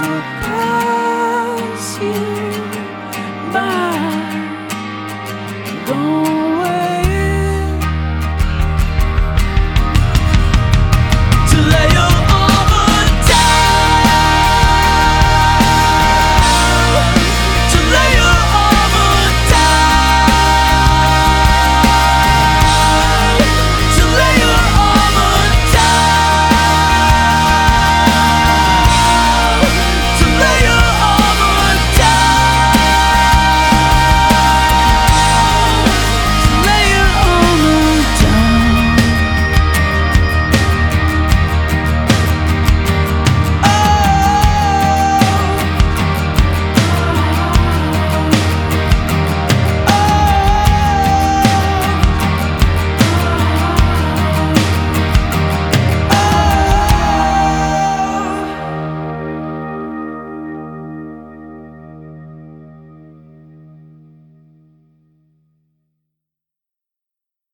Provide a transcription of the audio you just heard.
will pass.